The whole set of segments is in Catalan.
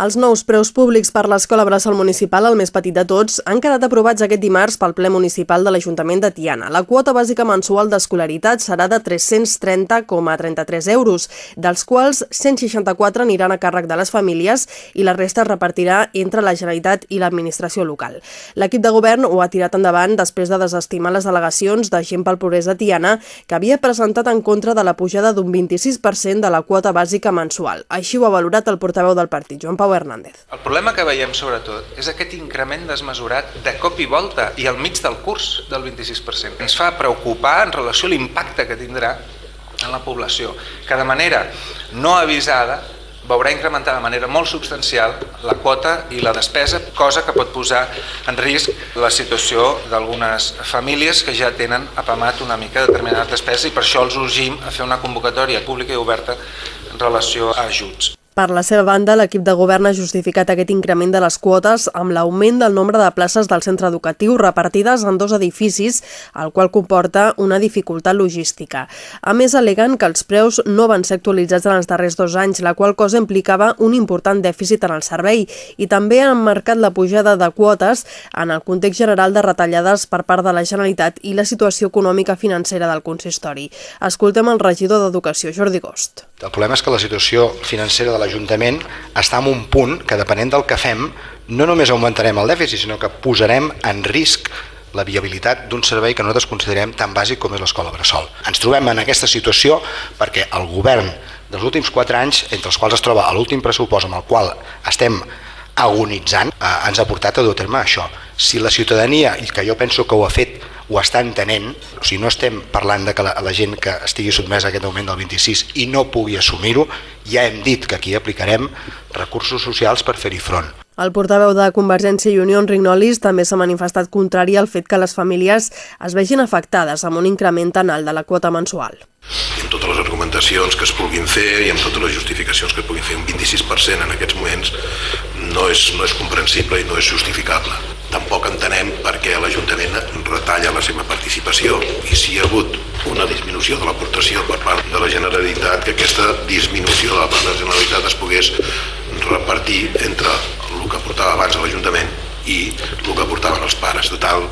Els nous preus públics per l'Escola Bressol Municipal, el més petit de tots, han quedat aprovats aquest dimarts pel ple municipal de l'Ajuntament de Tiana. La quota bàsica mensual d'escolaritat serà de 330,33 euros, dels quals 164 aniran a càrrec de les famílies i la resta es repartirà entre la Generalitat i l'administració local. L'equip de govern ho ha tirat endavant després de desestimar les delegacions de Gent pel Progrés de Tiana, que havia presentat en contra de la pujada d'un 26% de la quota bàsica mensual. Així ho ha valorat el portaveu del partit, Joan Pau Hernández. El problema que veiem sobretot és aquest increment desmesurat de cop i volta i al mig del curs del 26%. Ens fa preocupar en relació a l'impacte que tindrà en la població, que de manera no avisada veurà incrementar de manera molt substancial la quota i la despesa, cosa que pot posar en risc la situació d'algunes famílies que ja tenen apamat una mica determinades despeses i per això els urgim a fer una convocatòria pública i oberta en relació a ajuts. Per la seva banda, l'equip de govern ha justificat aquest increment de les quotes amb l'augment del nombre de places del centre educatiu repartides en dos edificis, el qual comporta una dificultat logística. A més, aleguen que els preus no van ser actualitzats en els darrers dos anys, la qual cosa implicava un important dèficit en el servei i també han marcat la pujada de quotes en el context general de retallades per part de la Generalitat i la situació econòmica financera del consistori. Escoltem el regidor d'Educació, Jordi Gost. El problema és que la situació financera de l'Ajuntament està en un punt que, depenent del que fem, no només augmentarem el dèficit, sinó que posarem en risc la viabilitat d'un servei que nosaltres considerem tan bàsic com és l'escola Bressol. Ens trobem en aquesta situació perquè el govern dels últims quatre anys, entre els quals es troba l'últim pressupost amb el qual estem agonitzant, eh, ens ha portat a dur a terme això. Si la ciutadania, i que jo penso que ho ha fet ho està entenent, o sigui, no estem parlant de que la, la gent que estigui sotmesa a aquest augment del 26 i no pugui assumir-ho, ja hem dit que aquí aplicarem recursos socials per fer-hi front. El portaveu de Convergència i Unió, Enric Nolis, també s'ha manifestat contrari al fet que les famílies es vegin afectades amb un increment tan alt de la quota mensual. I amb totes les argumentacions que es puguin fer i amb totes les justificacions que es puguin fer, un 26% en aquests moments no és, no és comprensible i no és justificable. Tampoc entenem per què l'Ajuntament retalla la seva participació i si hi ha hagut una disminució de l'aportació per part de la Generalitat, que aquesta disminució de la part de la Generalitat es pogués repartir entre el que aportava abans l'Ajuntament i el que aportaven els pares, de tal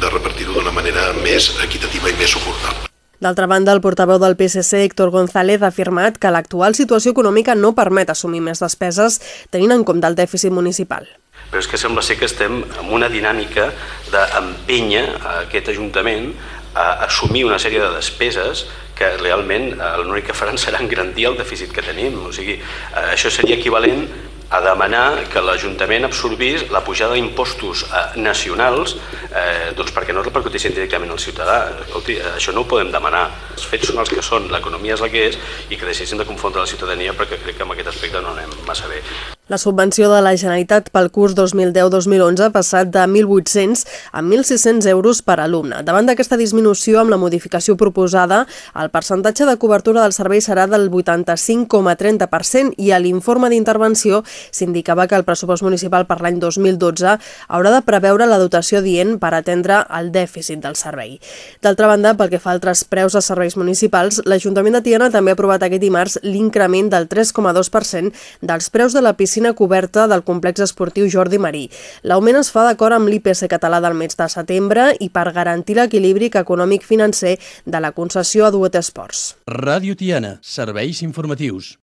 de repartir-ho d'una manera més equitativa i més suportable. D'altra banda, el portaveu del PSC, Héctor González, ha afirmat que l'actual situació econòmica no permet assumir més despeses tenint en compte el dèficit municipal però és que sembla ser que estem en una dinàmica d'empenya a aquest Ajuntament a assumir una sèrie de despeses que realment eh, l'únic que faran serà engrandir el dèficit que tenim. O sigui, eh, això seria equivalent a demanar que l'Ajuntament absorbís la pujada d'impostos eh, nacionals eh, doncs perquè no repercutissin directament al ciutadà. Escolti, això no ho podem demanar. Els fets són els que són, l'economia és la que és i que deixessin de confondre la ciutadania perquè crec que en aquest aspecte no anem massa bé. La subvenció de la Generalitat pel curs 2010-2011 ha passat de 1.800 a 1.600 euros per alumne. Davant d'aquesta disminució, amb la modificació proposada, el percentatge de cobertura del servei serà del 85,30% i a l'informe d'intervenció s'indicava que el pressupost municipal per l'any 2012 haurà de preveure la dotació dient per atendre el dèficit del servei. D'altra banda, pel que fa a altres preus de serveis municipals, l'Ajuntament de Tiana també ha aprovat aquest dimarts l'increment del 3,2% dels preus de la piscina piscina coberta del complex esportiu Jordi Marí. L'augment es fa d'acord amb l'IPC català del mes de setembre i per garantir l'equilibri econòmic financer de la concessió a Duet Esports. Ràdio Tiana, serveis informatius.